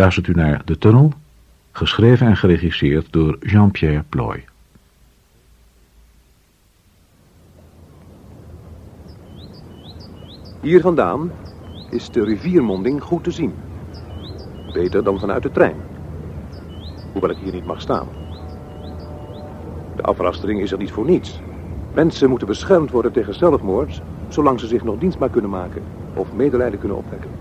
luistert u naar De Tunnel, geschreven en geregisseerd door Jean-Pierre Ploy. Hier vandaan is de riviermonding goed te zien. Beter dan vanuit de trein. Hoewel ik hier niet mag staan. De afrastering is er niet voor niets. Mensen moeten beschermd worden tegen zelfmoord... zolang ze zich nog dienstbaar kunnen maken... of medelijden kunnen opwekken.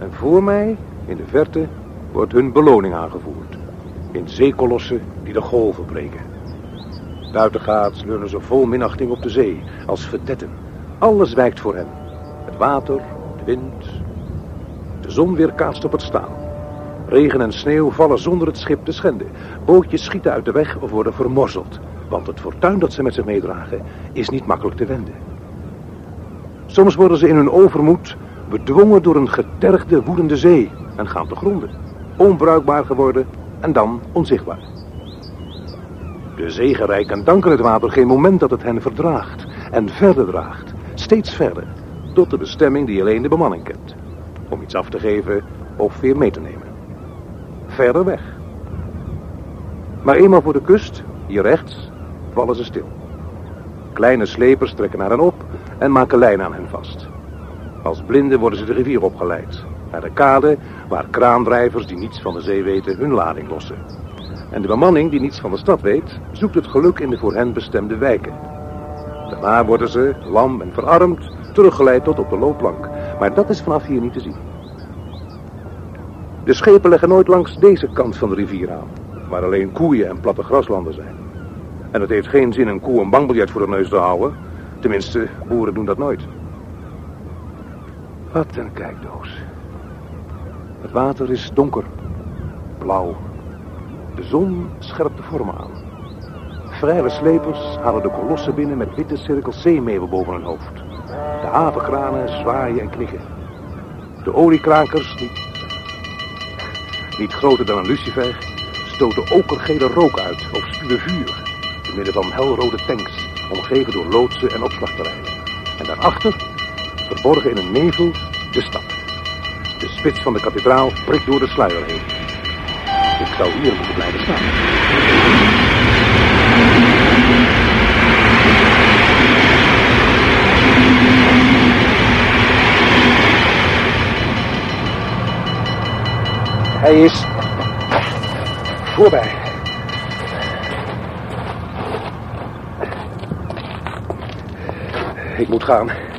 En voor mij, in de verte, wordt hun beloning aangevoerd. In zeekolossen die de golven breken. Buitengaats leunen ze vol minachting op de zee, als verdetten. Alles wijkt voor hen. Het water, de wind. De zon weerkaatst op het staan. Regen en sneeuw vallen zonder het schip te schenden. Bootjes schieten uit de weg of worden vermorzeld. Want het fortuin dat ze met zich meedragen is niet makkelijk te wenden. Soms worden ze in hun overmoed bedwongen door een getergde, woedende zee en gaan te gronden. Onbruikbaar geworden en dan onzichtbaar. De zegenrijken danken het water geen moment dat het hen verdraagt en verder draagt, steeds verder, tot de bestemming die alleen de bemanning kent. Om iets af te geven of weer mee te nemen. Verder weg. Maar eenmaal voor de kust, hier rechts, vallen ze stil. Kleine slepers trekken naar hen op en maken lijn aan hen vast. Als blinden worden ze de rivier opgeleid. Naar de kade, waar kraandrijvers die niets van de zee weten hun lading lossen. En de bemanning die niets van de stad weet, zoekt het geluk in de voor hen bestemde wijken. Daarna worden ze, lam en verarmd, teruggeleid tot op de loopplank. Maar dat is vanaf hier niet te zien. De schepen leggen nooit langs deze kant van de rivier aan, waar alleen koeien en platte graslanden zijn. En het heeft geen zin een koe een bankbiljet voor de neus te houden. Tenminste, boeren doen dat nooit. Wat een kijkdoos. Het water is donker, blauw. De zon scherpt de vormen aan. Vrije slepers halen de kolossen binnen met witte cirkels zeemeeuwen boven hun hoofd. De havenkranen zwaaien en knikken. De oliekrakers, niet, niet groter dan een lucifer, stoten okergele rook uit of spuwen vuur. Te midden van helrode tanks, omgeven door loodsen en opslagterreinen. En daarachter, verborgen in een nevel, de stad. De spits van de kathedraal prikt door de sluier heen. Ik zou hier moeten blijven staan. Hij is voorbij. Ik moet gaan.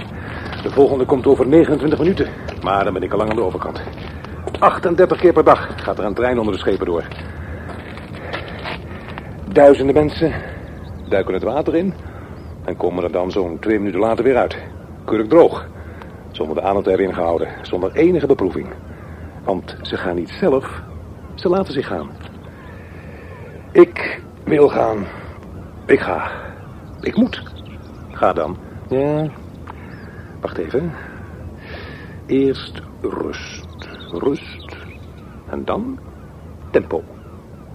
De volgende komt over 29 minuten. Maar dan ben ik al lang aan de overkant. 38 keer per dag gaat er een trein onder de schepen door. Duizenden mensen duiken het water in... en komen er dan zo'n twee minuten later weer uit. Keurig droog. Zonder de aandacht erin gehouden. Zonder enige beproeving. Want ze gaan niet zelf, ze laten zich gaan. Ik wil gaan. Ik ga. Ik moet. Ga dan. Ja. Wacht even. Eerst rust. Rust. En dan tempo.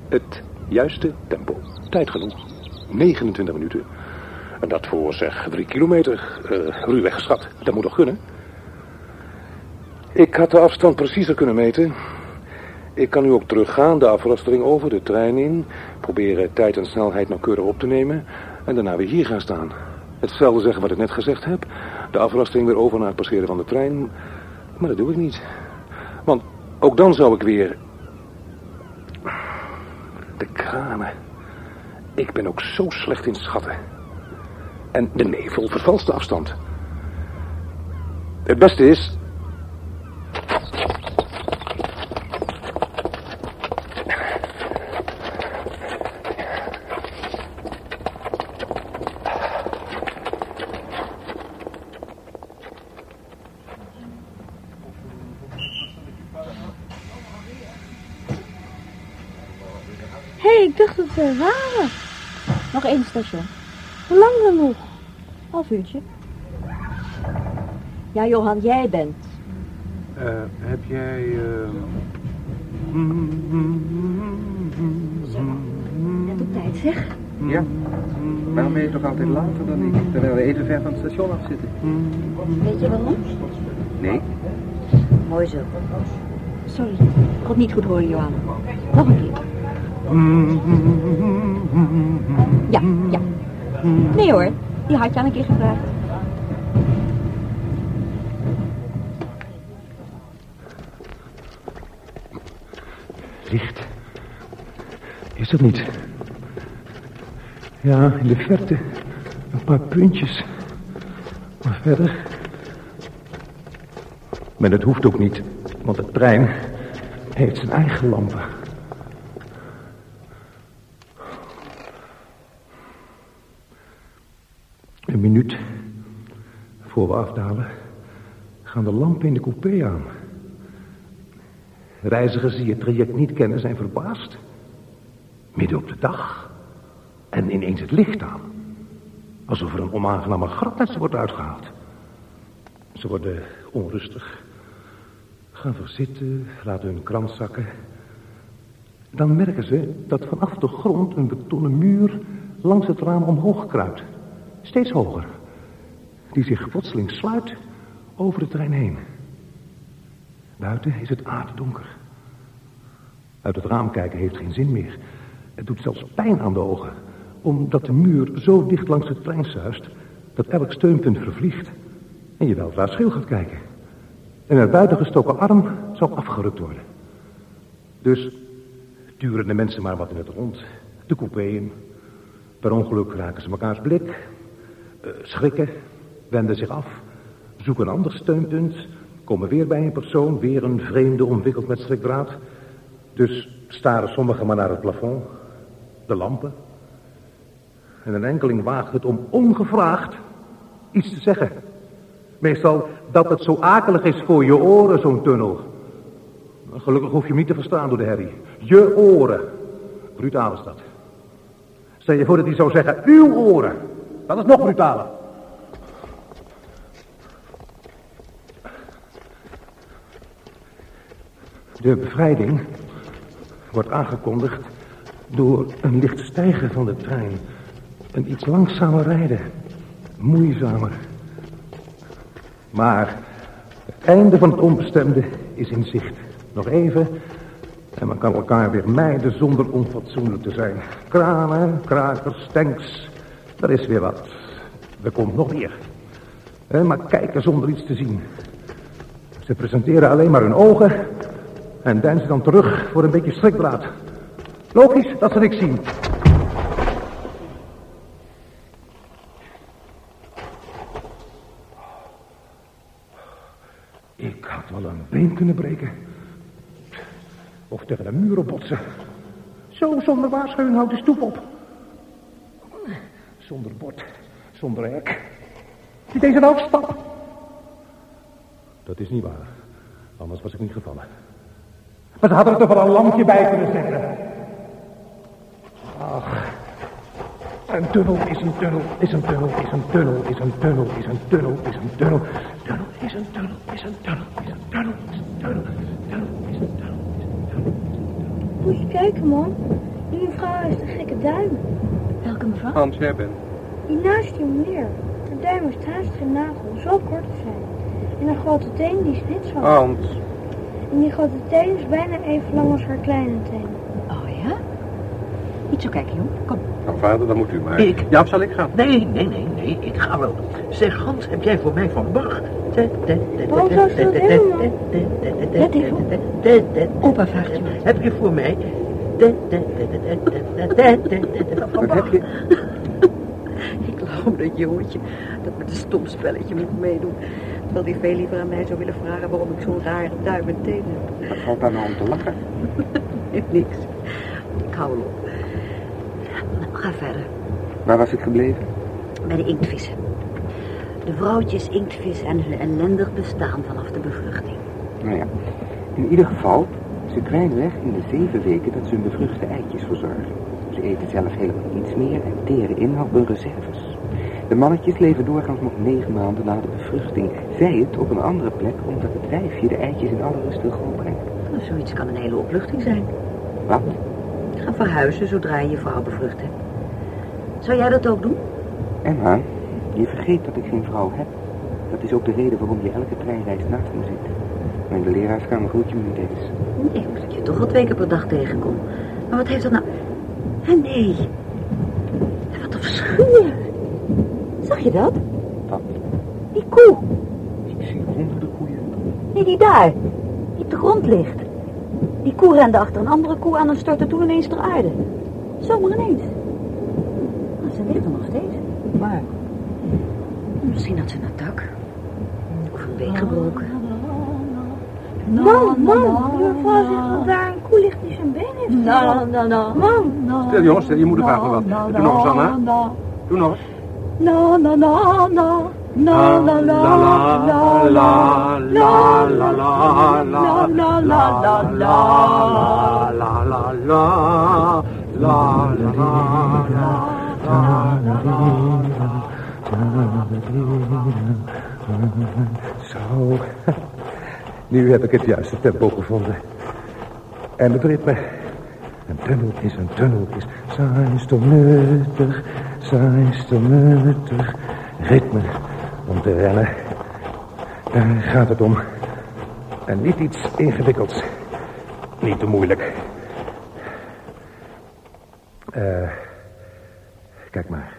Het juiste tempo. Tijd genoeg. 29 minuten. En dat voor zeg drie kilometer. Uh, ruwweg geschat. Dat moet toch kunnen? Ik had de afstand preciezer kunnen meten. Ik kan nu ook teruggaan, de afrastering over, de trein in. Proberen tijd en snelheid nauwkeurig op te nemen. En daarna weer hier gaan staan. Hetzelfde zeggen wat ik net gezegd heb. De afrastering weer over naar het passeren van de trein. Maar dat doe ik niet. Want ook dan zou ik weer... De kranen. Ik ben ook zo slecht in schatten. En de nevel vervalst de afstand. Het beste is Hé, hey, ik dacht dat we waren. Nog één station. Hoe lang dan nog? Half uurtje. Ja, Johan, jij bent. Uh, heb jij... Uh... Net op tijd, zeg. Ja. Waarom ben je toch altijd later dan ik, terwijl we even ver van het station af zitten? Weet je waarom? Nee. Mooi zo. sorry. Ik kon niet goed horen, Johan. Nog een keer. Ja, ja. Nee hoor, die had je al een keer gevraagd. Licht. Is dat niet? Ja, in de verte. Een paar puntjes. Maar verder... Maar dat hoeft ook niet, want de trein heeft zijn eigen lampen. Een minuut voor we afdalen gaan de lampen in de coupé aan. Reizigers die het traject niet kennen zijn verbaasd. Midden op de dag. En ineens het licht aan. Alsof er een onaangename grap uit ze wordt uitgehaald. Ze worden onrustig. Gaan verzitten, laten hun krant zakken. Dan merken ze dat vanaf de grond een betonnen muur langs het raam omhoog kruipt. Steeds hoger. Die zich plotseling sluit over de trein heen. Buiten is het aarddonker. Uit het raam kijken heeft geen zin meer. Het doet zelfs pijn aan de ogen. Omdat de muur zo dicht langs de trein zuist... dat elk steunpunt vervliegt. En je weldra schil gaat kijken. En een buiten gestoken arm zal afgerukt worden. Dus duren de mensen maar wat in het rond. De coupé in. Per ongeluk raken ze mekaars blik. Schrikken. Wenden zich af. Zoeken een ander steunpunt. Komen weer bij een persoon. Weer een vreemde omwikkeld met strikdraad. Dus staren sommigen maar naar het plafond. De lampen. En een enkeling waagt het om ongevraagd iets te zeggen. Meestal dat het zo akelig is voor je oren, zo'n tunnel. Gelukkig hoef je hem niet te verstaan door de herrie. Je oren. Brutaal is dat. Stel je voor dat hij zou zeggen, uw oren. Dat is nog brutaler. De bevrijding wordt aangekondigd door een licht stijgen van de trein. Een iets langzamer rijden. Moeizamer. Maar het einde van het onbestemde is in zicht. Nog even en men kan elkaar weer mijden zonder onfatsoenlijk te zijn. Kranen, krakers, tanks. Er is weer wat. Er komt nog meer. Maar kijken zonder iets te zien. Ze presenteren alleen maar hun ogen en deinzen dan terug voor een beetje strikdraad. Logisch dat ze niks zien. Ik had wel een been kunnen breken. Of tegen een muur botsen. Zo zonder waarschuwing houdt de stoep op. Zonder bord, zonder hek. Niet eens een afstap. Dat is niet waar. Anders was ik niet gevallen. Maar ze hadden er toch wel een lampje bij kunnen zetten. Ach. Een tunnel is een tunnel, is een tunnel, is een tunnel, is een tunnel, is een tunnel, is een tunnel. Tunnel is een tunnel, is een tunnel, is een tunnel, is een tunnel, tunnel is een tunnel, is een tunnel. Moet je kijken, man. Die mevrouw heeft een gekke duim. Welke mevrouw? Hans, jij bent. Die naast die meneer. De duim heeft haast geen nagel, zo kort te zijn. En een grote teen die is net zo. Hans. En die grote teen is bijna even lang als haar kleine teen. Oh ja? Niet zo kijken, jong. Kom. Nou, vader, dan moet u maar. Ik? Ja, of zal ik gaan? Nee, nee, nee, nee, ik ga wel. Zeg, Hans, heb jij voor mij van Bach? Waarom zou ze dat hebben, Let even op. Opa vraagt je. Heb je voor mij... Wat heb je? Ik geloof dat jongetje dat met een stom spelletje moet meedoen. Terwijl die veel liever aan mij zou willen vragen waarom ik zo'n rare duim en teen heb. Wat valt daar nou om te lachen? Niks. Ik hou wel op. Nou, ga verder. Waar was ik gebleven? Bij de inktvissen. De vrouwtjes inktvis en hun ellendig bestaan vanaf de bevruchting. Nou ja, in ieder geval, ze kwijnen weg in de zeven weken dat ze hun bevruchte eitjes verzorgen. Ze eten zelf helemaal niets meer en teren inhoud hun reserves. De mannetjes leven doorgaans nog negen maanden na de bevruchting. Zij het op een andere plek, omdat het wijfje de eitjes in alle rust wil grootbrengen. Nou, zoiets kan een hele opluchting zijn. Wat? Ga verhuizen zodra je je vrouw bevrucht hebt. Zou jij dat ook doen? Emma, je vergeet dat ik geen vrouw heb. Dat is ook de reden waarom je elke treinreis naast me zit. In de leraarskamer groet je me niet eens. Nee, omdat ik je toch al twee keer per dag tegenkom. Maar wat heeft dat nou... Ah, nee. Wat verschuur. Zag je dat? Wat? Die koe. Ik zie honderden koeien. Nee, die daar. Die op de grond ligt. Die koe rende achter een andere koe aan en stortte toen ineens ter aarde. Zomaar ineens. Maar ze ligt er nog steeds. Maar, Misschien had ze een dak. Of een been gebroken. Man, man, die mevrouw zegt dat daar een koe ligt die zijn been heeft gebroken. no, no. Man, Stil jongens, stil, je moeder vraagt me wat. Doe nog eens, Anna. Doe nog eens. no, no, no, no. No, no, no, no, no, no, no, no, no, no, no, no. Zo. Nu heb ik het juiste tempo gevonden. En het ritme. Een tunnel is een tunnel is. Zij toch nuttig. Zij toch nuttig. Ritme om te rennen. Daar gaat het om. En niet iets ingewikkelds. Niet te moeilijk. Eh, kijk maar.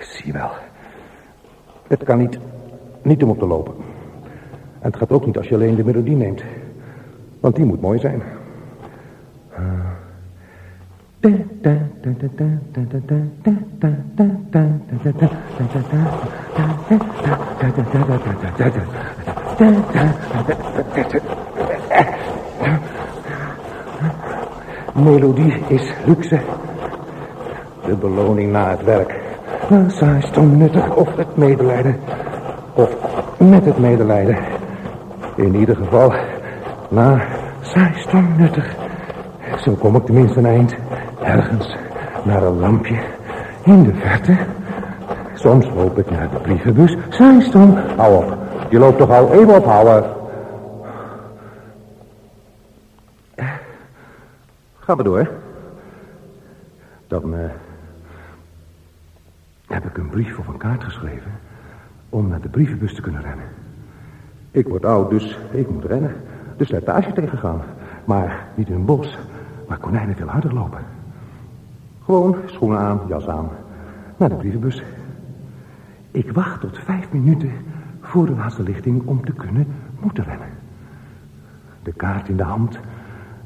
Zie wel. Het kan niet, niet om op te lopen. En het gaat ook niet als je alleen de melodie neemt. Want die moet mooi zijn. Melodie is luxe. De beloning na het werk. Saai nuttig of het medelijden. Of met het medelijden. In ieder geval, na saai nuttig. Zo kom ik tenminste een eind. Ergens naar een lampje in de verte. Soms loop ik naar de brievenbus. Zijstom, hou op. Je loopt toch al even ophouden. Ga maar door. Dan eh, heb ik een brief of een kaart geschreven om naar de brievenbus te kunnen rennen. Ik word oud, dus ik moet rennen. De slijtage tegengaan. Maar niet in een bos, waar konijnen veel harder lopen. Gewoon schoenen aan, jas aan, naar de brievenbus. Ik wacht tot vijf minuten voor de laatste lichting om te kunnen moeten rennen. De kaart in de hand,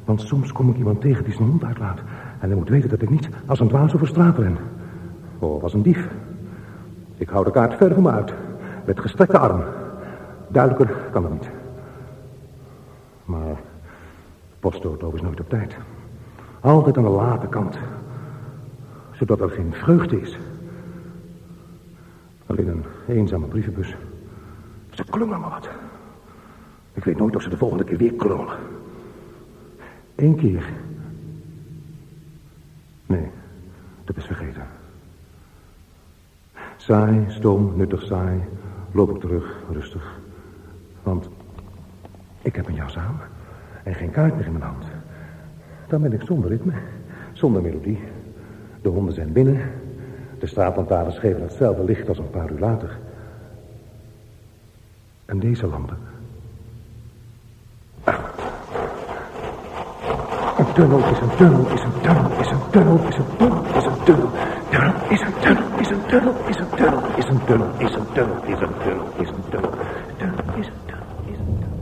want soms kom ik iemand tegen die zijn hond uitlaat. En hij moet weten dat ik niet als een dwaas over straat ren. Of als een dief. Ik hou de kaart ver voor me uit, met gestrekte arm. Duidelijker kan dat niet. Maar postauto is nooit op tijd. Altijd aan de late kant. Zodat er geen vreugde is. Alleen een eenzame brievenbus. Ze klungelen maar wat. Ik weet nooit of ze de volgende keer weer klungelen. Eén keer. Nee, dat is vergeten. Saai, stom, nuttig saai. Loop ik terug, rustig. Want ik heb een jas aan. En geen kaart meer in mijn hand. Dan ben ik zonder ritme. Zonder melodie. De honden zijn binnen. De straatlantaarns geven hetzelfde licht als een paar uur later. En deze lampen. Ah. Een tunnel is een tunnel, is een tunnel, is een tunnel, is een tunnel, is een tunnel. Tunnel is een tunnel, is een tunnel, is een tunnel, is een tunnel, is een tunnel, is een tunnel, is een tunnel. Tunnel is een tunnel, is een tunnel.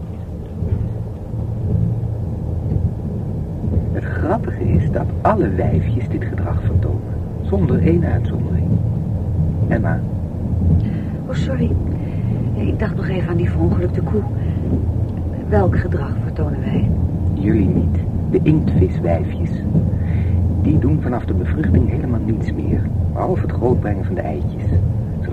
Het grappige is dat alle wijfjes dit gedrag. Zonder één uitzondering. Emma, Oh, sorry. Ik dacht nog even aan die verongelukte koe. Welk gedrag vertonen wij? jullie niet. De inktviswijfjes. Die doen vanaf de bevruchting helemaal niets meer. Behalve het grootbrengen van de eitjes.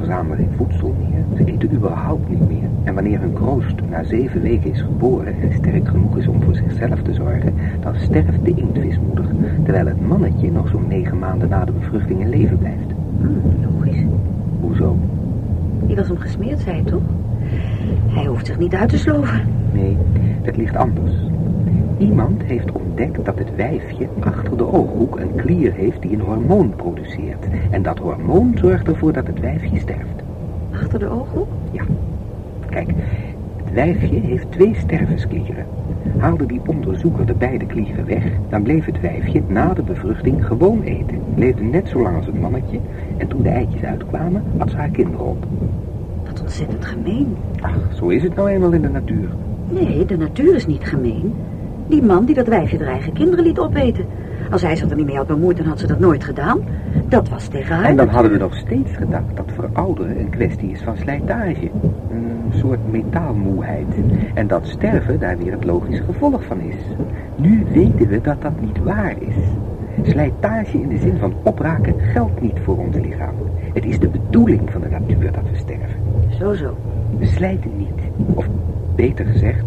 Verzamelen geen voedsel meer. Ze eten überhaupt niet meer. En wanneer hun kroost na zeven weken is geboren en sterk genoeg is om voor zichzelf te zorgen, dan sterft de inktvismoeder. Terwijl het mannetje nog zo'n negen maanden na de bevruchting in leven blijft. Hm, logisch. Hoezo? Die was hem gesmeerd, zei je toch? Hij hoeft zich niet uit te sloven. Nee, dat ligt anders. Iemand heeft ontdekt dat het wijfje achter de ooghoek een klier heeft die een hormoon produceert. En dat hormoon zorgt ervoor dat het wijfje sterft. Achter de ogen? Ja. Kijk, het wijfje heeft twee stervensklieren. Haalde die onderzoeker de beide klieren weg, dan bleef het wijfje na de bevruchting gewoon eten. Leefde net zo lang als het mannetje en toen de eitjes uitkwamen, had ze haar kinderen op. Wat ontzettend gemeen. Ach, zo is het nou eenmaal in de natuur. Nee, de natuur is niet gemeen. Die man die dat wijfje haar eigen kinderen liet opeten. Als hij zich er niet mee had bemoeid, dan had ze dat nooit gedaan. Dat was tegen haar. En dan hadden we nog steeds gedacht dat verouderen een kwestie is van slijtage. Een soort metaalmoeheid. En dat sterven daar weer het logische gevolg van is. Nu weten we dat dat niet waar is. Slijtage in de zin van opraken geldt niet voor ons lichaam. Het is de bedoeling van de natuur dat we sterven. Zo, zo. We slijten niet. Of beter gezegd,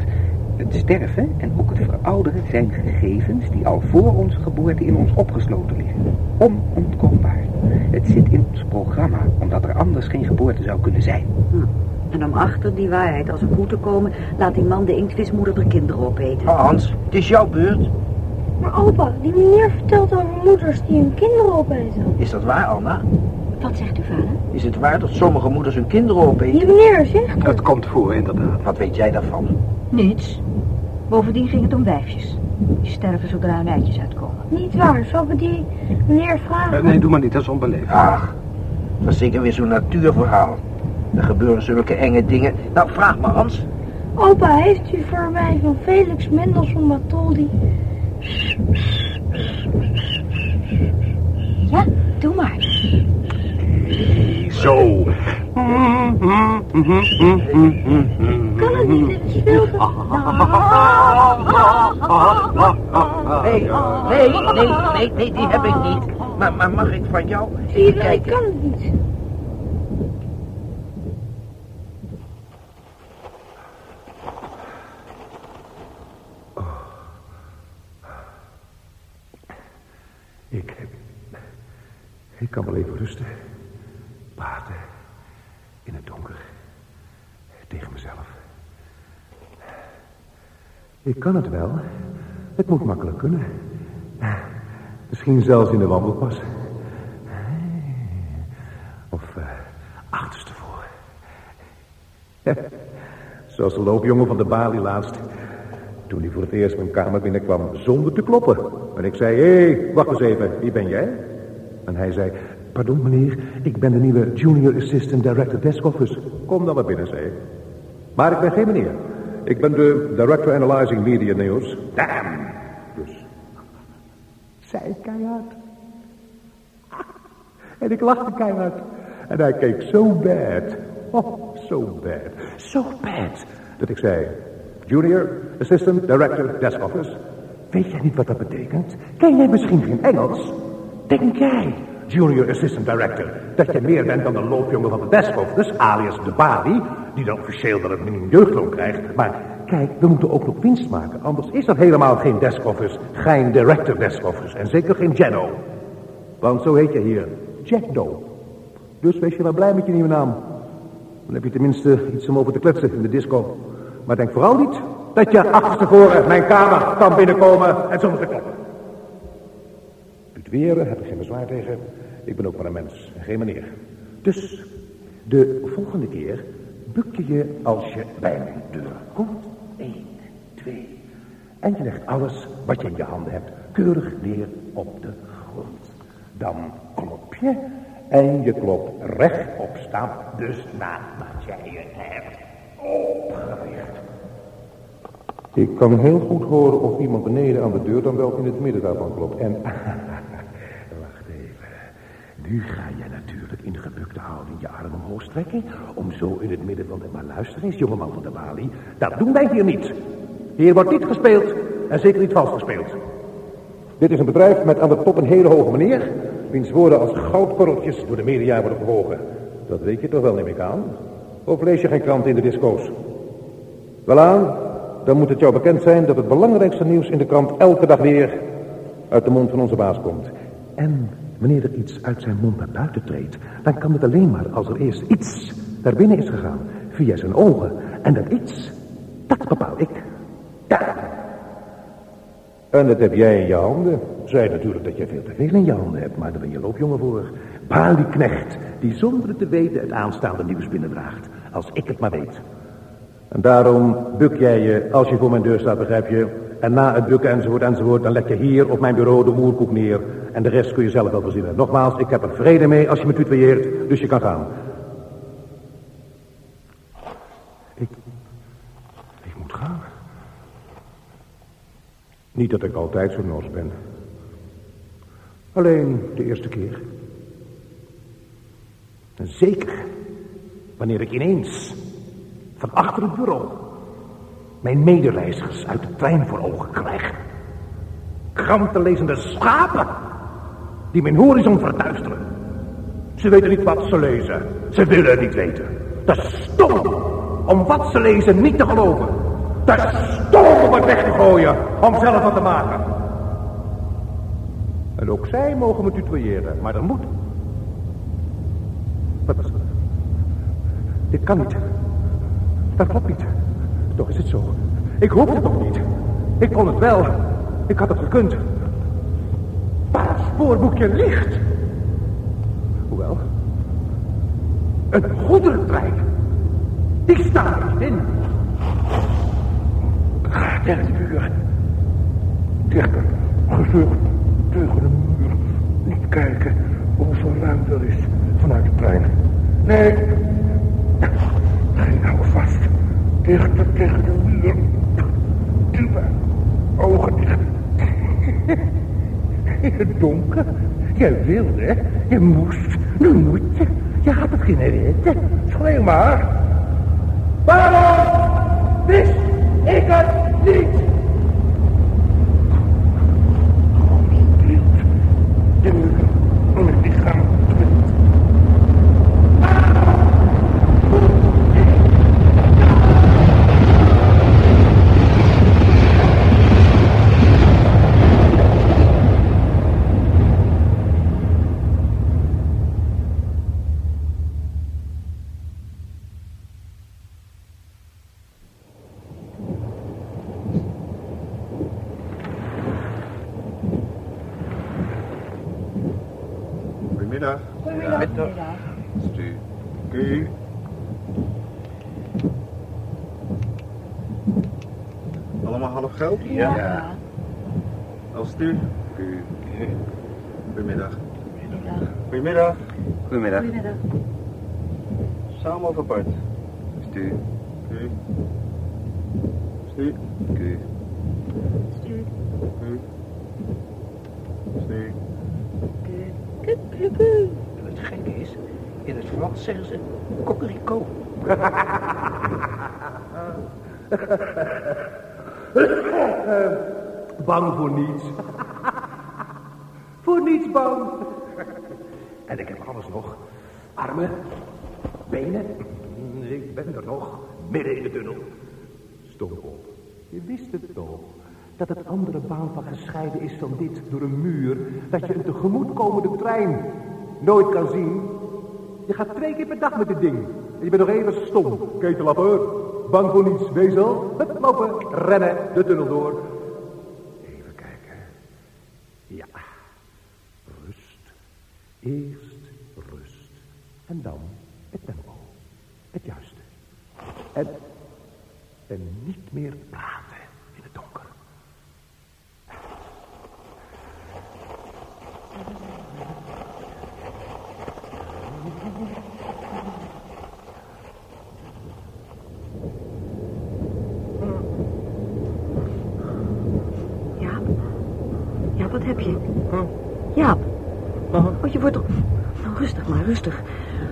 het sterven en ook het verouderen zijn gegevens die al voor onze geboorte in ons opgesloten liggen. Onontkoombaar. Het zit in ons programma, omdat er anders geen geboorte zou kunnen zijn. Hm. En om achter die waarheid als een koe te komen, laat die man de inktvismoeder de kinderen opeten. Hans, het is jouw beurt. Maar opa, die meneer vertelt over moeders die hun kinderen opeten. Is dat waar, Anna? Wat zegt uw vader? Is het waar dat sommige moeders hun kinderen opeten? Die meneer zegt het. Het komt voor, inderdaad. Wat weet jij daarvan? Niets. Bovendien ging het om wijfjes. Die sterven zodra hun eitjes uitkomen. Niet waar, zal we die meneer vragen? Eh, nee, doe maar niet, dat is onbeleefd. Ach, dat is zeker weer zo'n natuurverhaal. Er gebeuren zulke enge dingen. Nou, vraag maar, Hans. Opa, heeft u voor mij van Felix Mendelssohn Bartholdy... Ja, doe maar. Zo. Kan het niet, dit is veel te... Nee, nee, nee, nee, nee, die heb ik niet. Maar, maar mag ik van jou Zie je even wel, ik kijken? kan het niet. Ik... Ik kan wel even rusten. Praten. In het donker. Tegen mezelf. Ik kan het wel. Het moet makkelijk kunnen. Misschien zelfs in de wandelpas. Of uh, achterstevoren. Zoals de loopjongen van de balie laatst. Toen hij voor het eerst mijn kamer binnenkwam zonder te kloppen. En ik zei, hé, hey, wacht eens even, wie ben jij? En hij zei, pardon meneer, ik ben de nieuwe Junior Assistant Director Desk Office. Kom dan maar binnen, zei. Maar ik ben geen meneer. Ik ben de Director Analyzing Media News. Damn! Dus. Zij keihard. En ik lachte keihard. En hij keek zo bad. Oh, zo bad. Zo bad. Dat ik zei, Junior Assistant Director Desk Office. Weet jij niet wat dat betekent? Ken jij misschien geen Engels? Denk jij, Junior Assistant Director, dat je meer bent dan de loopjongen van de Desk Office, alias de Bali, die dan officieel wel een minimum jeugdloon krijgt. Maar kijk, we moeten ook nog winst maken, anders is er helemaal geen Desk Office, geen Director Desk Office en zeker geen Jeno. Want zo heet je hier, Jack Doe. Dus wees je wel blij met je nieuwe naam. Dan heb je tenminste iets om over te kletsen in de disco. Maar denk vooral niet dat je achterstevoren mijn kamer kan binnenkomen en zonder te kloppen. Het weren heb ik geen bezwaar tegen. Ik ben ook maar een mens en geen meneer. Dus de volgende keer buk je je als je bij mijn deur komt. Eén, twee. En je legt alles wat je in je handen hebt keurig neer op de grond. Dan klop je en je klopt rechtop staan. Dus nadat jij je hebt opgericht. Ik kan heel goed horen of iemand beneden aan de deur dan wel in het midden daarvan klopt. En. Nu ga je natuurlijk in gebukte houding je arm omhoog strekken. Om zo in het midden van de... Maar luister eens, jongeman van de balie. Dat doen wij hier niet. Hier wordt niet gespeeld. En zeker niet vals gespeeld. Dit is een bedrijf met aan de top een hele hoge meneer. Wiens woorden als goudkorreltjes door de media worden gewogen. Dat weet je toch wel, neem ik aan? Of lees je geen krant in de disco's? Welaan, dan moet het jou bekend zijn dat het belangrijkste nieuws in de krant elke dag weer uit de mond van onze baas komt. En wanneer er iets uit zijn mond naar buiten treedt, dan kan het alleen maar als er eerst iets naar binnen is gegaan, via zijn ogen. En dat iets, dat bepaal ik. Ja. En dat heb jij in je handen. Zij natuurlijk dat jij veel te veel in je handen hebt, maar daar ben je loopjongen voor. Baal die knecht, die zonder het te weten het aanstaande nieuws binnendraagt. Als ik het maar weet. En daarom buk jij je als je voor mijn deur staat, begrijp je? En na het bukken enzovoort enzovoort, dan leg je hier op mijn bureau de moerkoek neer. En de rest kun je zelf wel verzinnen. Nogmaals, ik heb er vrede mee als je me tutoyeert, dus je kan gaan. Ik, ik moet gaan. Niet dat ik altijd zo nors ben. Alleen de eerste keer. En zeker wanneer ik ineens van achter het bureau mijn medereizigers uit de trein voor ogen krijg. Krantenlezende schapen die mijn horizon verduisteren. Ze weten niet wat ze lezen. Ze willen het niet weten. Is stom om wat ze lezen niet te geloven. Is stom om het weg te gooien om zelf wat te maken. En ook zij mogen me tutoyeren, maar dat moet. Wat? Dit kan niet. Dat klopt niet. Toch is het zo. Ik hoop het toch niet. Ik kon het wel. Ik had het gekund. Maar het spoorboekje ligt. Hoewel. Een goederentrein. Die staat er niet in. Tegen de muur. Dichter. Gezucht. Tegen de muur. Niet kijken ruimte er is vanuit de trein. Nee. Geen nou vast. Dichter tegen de muur. Duwen. Ogen dicht. In het donker. Jij wilde. Je moest. Nu moet je. Je had het geen weten. Schreeuw maar. Waarom wist ik het niet? Goedemiddag. Goedemiddag. Stu. Q. Allemaal half geld? Ja. Als Stu. Q. Goedemiddag. Goedemiddag. Goedemiddag. Goedemiddag. Goedemiddag. Samen of apart? Stu. Q. Stu. Q. Stuur. Q. Stu. Kuk. Het gekke is, in het Frans zeggen ze kokeriko. Bang voor niets. voor niets bang. en ik heb alles nog. Armen, benen. Ik ben er nog, midden in de tunnel. Stop op. Je wist het toch. Dat het andere baanvak gescheiden is van dit door een muur. Dat je een tegemoetkomende trein nooit kan zien. Je gaat twee keer per dag met dit ding. En je bent nog even stom. Ketelapper. Bang voor niets. Al. Hup, Lopen. Rennen. De tunnel door. Even kijken. Ja. Rust. Eerst rust. En dan het tempo. Het juiste. En, en niet meer praten wat heb je? Jaap. Oh, je wordt. Nou, rustig maar, rustig.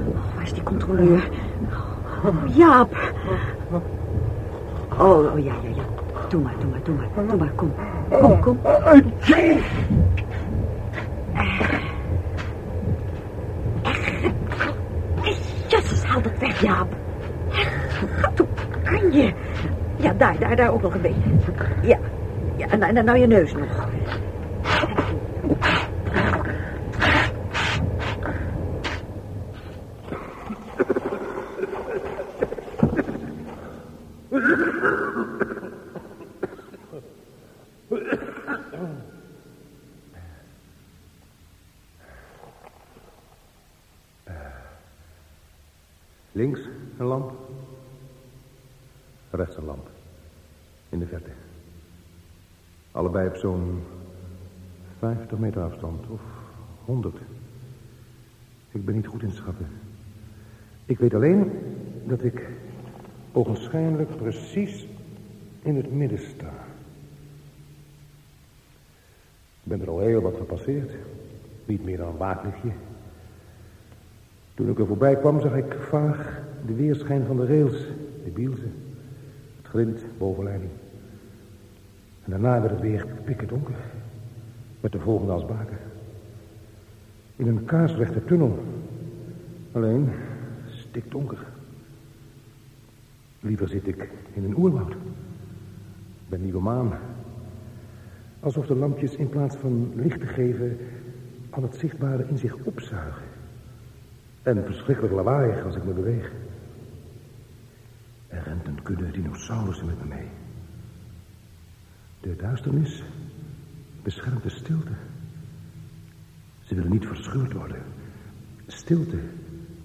Oh, waar is die controleur? Oh, Jaap. Oh, oh, ja, ja, ja. Doe maar, doe maar, doe maar. Doe maar, kom. Kom, kom. Jezus, haal dat weg, Jaap. Hoe kan je? Ja, daar, daar, daar ook nog een beetje. Ja, ja en, en nou je neus nog. Links een lamp. Rechts een lamp. In de verte. Allebei op zo'n 50 meter afstand. Of 100. Ik ben niet goed in schatten. Ik weet alleen dat ik ogenschijnlijk precies in het midden sta. Ik ben er al heel wat gepasseerd. Niet meer dan een waaklichtje. Toen ik er voorbij kwam, zag ik vaag de weerschijn van de rails, de bielzen, het grind bovenleiding. En daarna werd het weer pikken donker, met de volgende als baken. In een kaarsrechte tunnel, alleen stikdonker. Liever zit ik in een oerwoud, bij nieuwe maan. Alsof de lampjes in plaats van licht te geven, al het zichtbare in zich opzuigen. En verschrikkelijk lawaaiig als ik me beweeg. Er rent een kudde dinosaurussen met me mee. De duisternis beschermt de stilte. Ze willen niet verscheurd worden. Stilte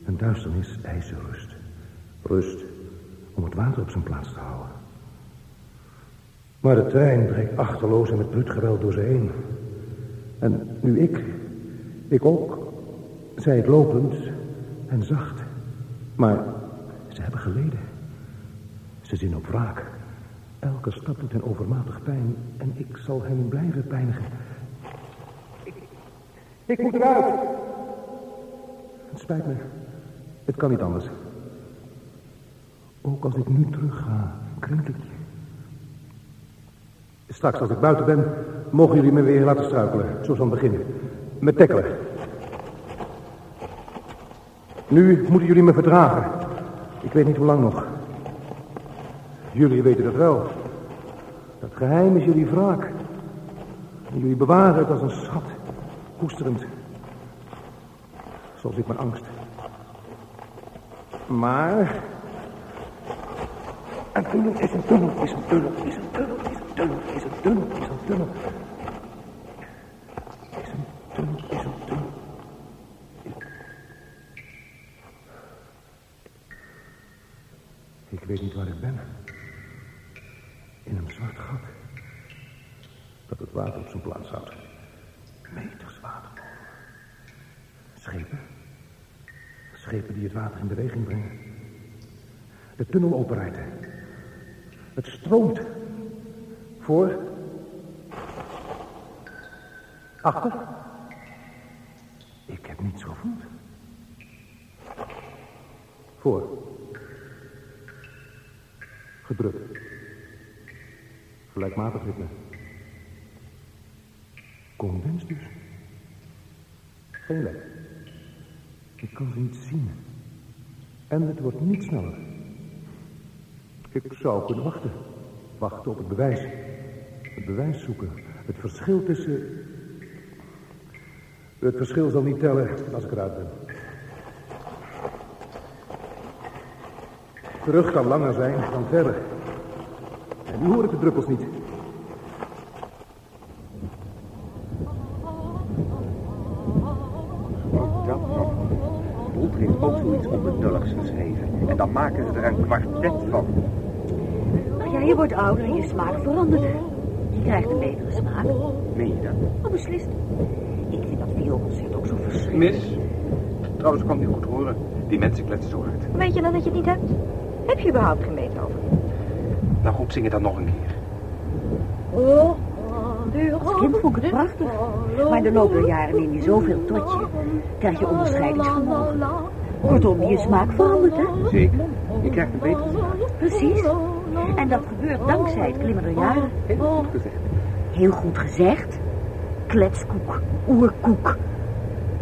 en duisternis eisen rust. Rust om het water op zijn plaats te houden. Maar de trein breekt achterloos en met bloedgeweld door ze heen. En nu ik, ik ook, zij het lopend en zacht. Maar ze hebben geleden. Ze zien op wraak. Elke stap doet hen overmatig pijn en ik zal hen blijven pijnigen. Ik, ik moet eruit. Het spijt me. Het kan niet anders. Ook als ik nu terug ga, krenk ik je. Straks als ik buiten ben, mogen jullie me weer laten struikelen. Zoals aan het begin. Met tackelen. Nu moeten jullie me verdragen. Ik weet niet hoe lang nog. Jullie weten dat wel. Dat geheim is jullie wraak. En jullie bewaren het als een schat. Koesterend. Zoals ik mijn angst. Maar... Een tunnel is een tunnel, is een tunnel, is een tunnel, is een tunnel, is een tunnel, is een tunnel. Is een tunnel, is een tunnel. Ik weet niet waar ik ben. In een zwart gat. Dat het water op zijn plaats houdt. Meters water. Schepen. Schepen die het water in beweging brengen. De tunnel openrijdt. Het stroomt. Voor. Achter. Ik heb niets gevoeld. Voor. Gedrukt. Gelijkmatig ritme. Condens dus. Geen lek. Ik kan ze niet zien. En het wordt niet sneller. Ik zou kunnen wachten. Wachten op het bewijs. Het bewijs zoeken. Het verschil tussen... Het verschil zal niet tellen als ik eruit ben. Terug kan langer zijn dan verder. En nu hoor ik de druppels niet. Dat nog. Broek heeft ook zoiets onbenulligs geschreven. En dan maken ze er een kwartet van. Ach ja, je wordt ouder en je smaak verandert. Je krijgt een betere smaak. Meen je dat? Oh, beslist. Ik vind dat vioolconcert ook zo verschrikkelijk. Mis? Trouwens, ik kan niet goed horen. Die mensen kletsen zo hard. Weet je dan dat je het niet hebt? Heb je überhaupt geen Beethoven? Nou goed, zing het dan nog een keer. Als kind vond ik het prachtig. Maar in de loop der jaren neem je zoveel tot je. Krijg je onderscheidingsvermogen. Kortom, je smaak verandert, hè? Zeker. Je krijgt een betere smaak. Precies. En dat gebeurt dankzij het klimmen der jaren. Heel goed gezegd. Heel goed gezegd. Kletskoek, oerkoek.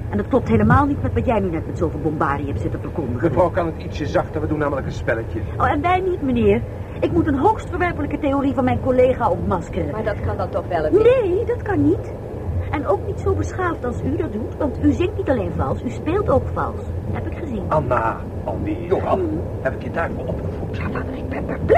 En dat klopt helemaal niet met wat jij nu net met zoveel bombardie hebt zitten verkondigen. Mevrouw kan het ietsje zachter. We doen namelijk een spelletje. Oh, en wij niet, meneer. Ik moet een hoogst verwerpelijke theorie van mijn collega ontmaskeren. Maar dat kan dan toch wel een Nee, dat kan niet. En ook niet zo beschaafd als u dat doet, want u zingt niet alleen vals, u speelt ook vals. Heb ik gezien. Anna, Annie, Johan, heb ik je daarvoor opgevoed? Ja, vader, ik ben perplex.